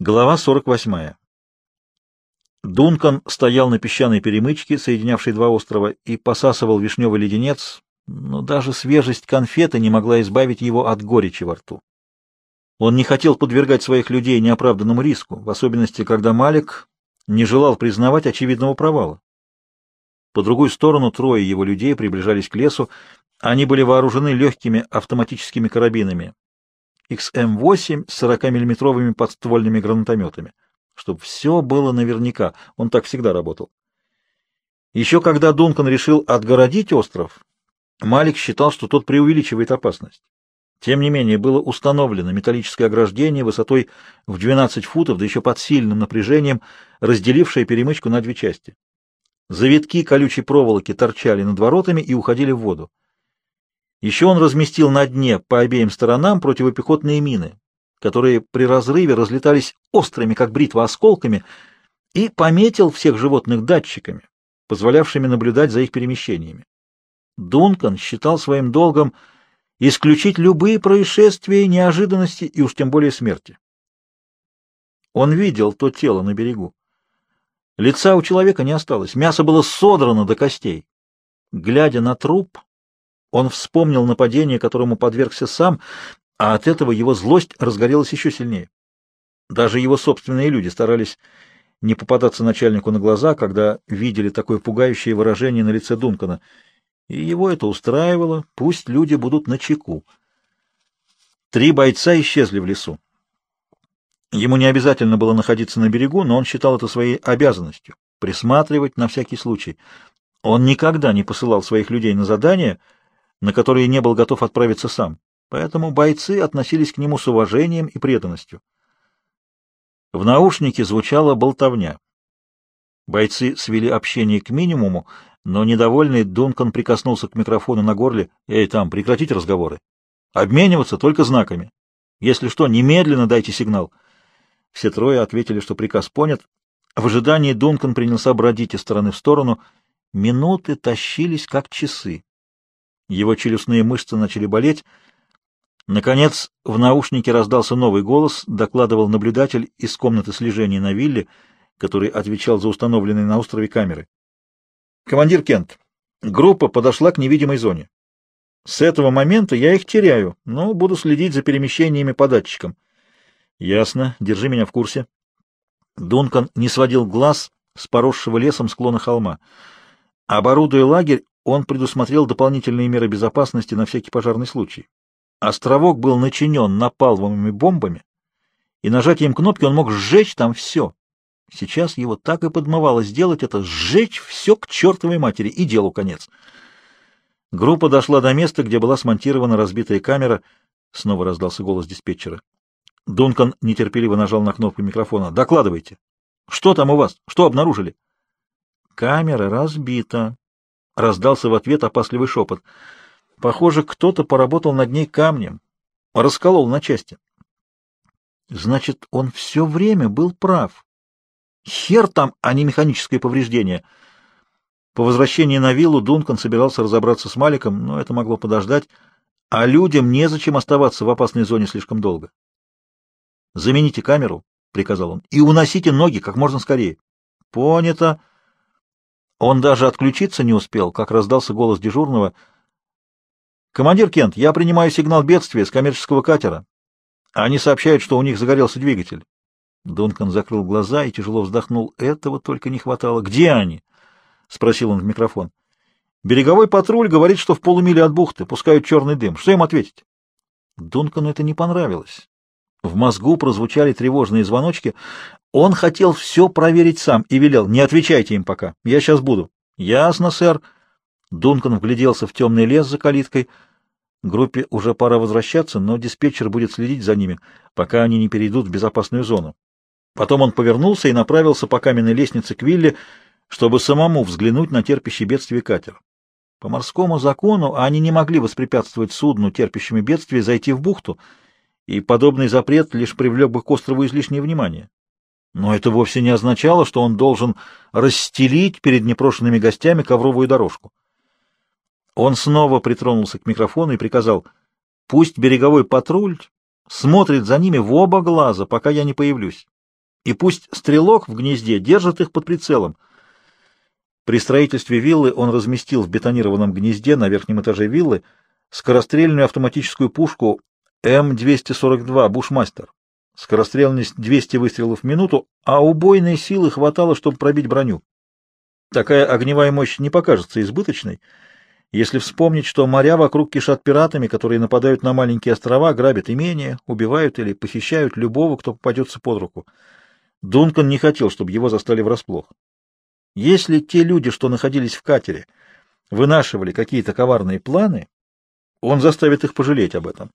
Глава 48. Дункан стоял на песчаной перемычке, соединявшей два острова, и посасывал вишневый леденец, но даже свежесть конфеты не могла избавить его от горечи во рту. Он не хотел подвергать своих людей неоправданному риску, в особенности, когда Малик не желал признавать очевидного провала. По другую сторону трое его людей приближались к лесу, они были вооружены легкими автоматическими карабинами, XM-8 с 40-миллиметровыми подствольными гранатометами. Чтобы все было наверняка, он так всегда работал. Еще когда Дункан решил отгородить остров, Малик считал, что тот преувеличивает опасность. Тем не менее, было установлено металлическое ограждение высотой в 12 футов, да еще под сильным напряжением, разделившее перемычку на две части. Завитки колючей проволоки торчали над воротами и уходили в воду. Еще он разместил на дне по обеим сторонам противопехотные мины, которые при разрыве разлетались острыми, как бритва, осколками, и пометил всех животных датчиками, позволявшими наблюдать за их перемещениями. Дункан считал своим долгом исключить любые происшествия, неожиданности и уж тем более смерти. Он видел то тело на берегу. Лица у человека не осталось, мясо было содрано до костей. Глядя на труп, он вспомнил нападение, которому подвергся сам, а от этого его злость разгорелась еще сильнее. Даже его собственные люди старались не попадаться начальнику на глаза, когда видели такое пугающее выражение на лице Дункана. И его это устраивало, пусть люди будут на чеку. Три бойца исчезли в лесу. Ему не обязательно было находиться на берегу, но он считал это своей обязанностью — присматривать на всякий случай. Он никогда не посылал своих людей на задания — на которые не был готов отправиться сам, поэтому бойцы относились к нему с уважением и преданностью. В наушнике звучала болтовня. Бойцы свели общение к минимуму, но недовольный Дункан прикоснулся к микрофону на горле. «Эй, там, прекратите разговоры. Обмениваться только знаками. Если что, немедленно дайте сигнал». Все трое ответили, что приказ понят. В ожидании Дункан принялся бродить из стороны в сторону. Минуты тащились, как часы. Его челюстные мышцы начали болеть. Наконец, в наушнике раздался новый голос, докладывал наблюдатель из комнаты слежения на вилле, который отвечал за установленные на острове камеры. «Командир Кент, группа подошла к невидимой зоне. С этого момента я их теряю, но буду следить за перемещениями по датчикам». «Ясно. Держи меня в курсе». Дункан не сводил глаз с поросшего лесом склона холма. Оборудуя лагерь, он предусмотрел дополнительные меры безопасности на всякий пожарный случай. Островок был начинен напалмовыми бомбами, и нажатием кнопки он мог сжечь там все. Сейчас его так и подмывало сделать это, сжечь все к чертовой матери, и делу конец. Группа дошла до места, где была смонтирована разбитая камера. Снова раздался голос диспетчера. Дункан нетерпеливо нажал на кнопку микрофона. «Докладывайте. Что там у вас? Что обнаружили?» «Камера разбита», Раздался в ответ опасливый шепот. Похоже, кто-то поработал над ней камнем, расколол на части. Значит, он все время был прав. Хер там, а не механическое повреждение. По возвращении на виллу Дункан собирался разобраться с Маликом, но это могло подождать, а людям незачем оставаться в опасной зоне слишком долго. «Замените камеру», — приказал он, — «и уносите ноги как можно скорее». «Понято». Он даже отключиться не успел, как раздался голос дежурного. «Командир Кент, я принимаю сигнал бедствия с коммерческого катера. Они сообщают, что у них загорелся двигатель». Дункан закрыл глаза и тяжело вздохнул. «Этого только не хватало. Где они?» — спросил он в микрофон. «Береговой патруль говорит, что в полумиле от бухты пускают черный дым. Что им ответить?» Дункану это не понравилось. В мозгу прозвучали тревожные звоночки. Он хотел все проверить сам и велел, не отвечайте им пока, я сейчас буду. Ясно, сэр. Дункан вгляделся в темный лес за калиткой. Группе уже пора возвращаться, но диспетчер будет следить за ними, пока они не перейдут в безопасную зону. Потом он повернулся и направился по каменной лестнице к вилле, чтобы самому взглянуть на терпящий бедствие катер. По морскому закону они не могли воспрепятствовать судну, терпящему бедствие, зайти в бухту, и подобный запрет лишь привлек бы к острову излишнее внимание. Но это вовсе не означало, что он должен расстелить перед непрошенными гостями ковровую дорожку. Он снова притронулся к микрофону и приказал, «Пусть береговой патруль смотрит за ними в оба глаза, пока я не появлюсь. и пусть стрелок в гнезде держит их под прицелом. При строительстве виллы он разместил в бетонированном гнезде на верхнем этаже виллы скорострельную автоматическую пушку М-242 «Бушмастер». Скорострельность 200 выстрелов в минуту, а убойной силы хватало, чтобы пробить броню. Такая огневая мощь не покажется избыточной, если вспомнить, что моря вокруг кишат пиратами, которые нападают на маленькие острова, грабят имения, убивают или похищают любого, кто попадется под руку. Дункан не хотел, чтобы его застали врасплох. Если те люди, что находились в катере, вынашивали какие-то коварные планы, он заставит их пожалеть об этом.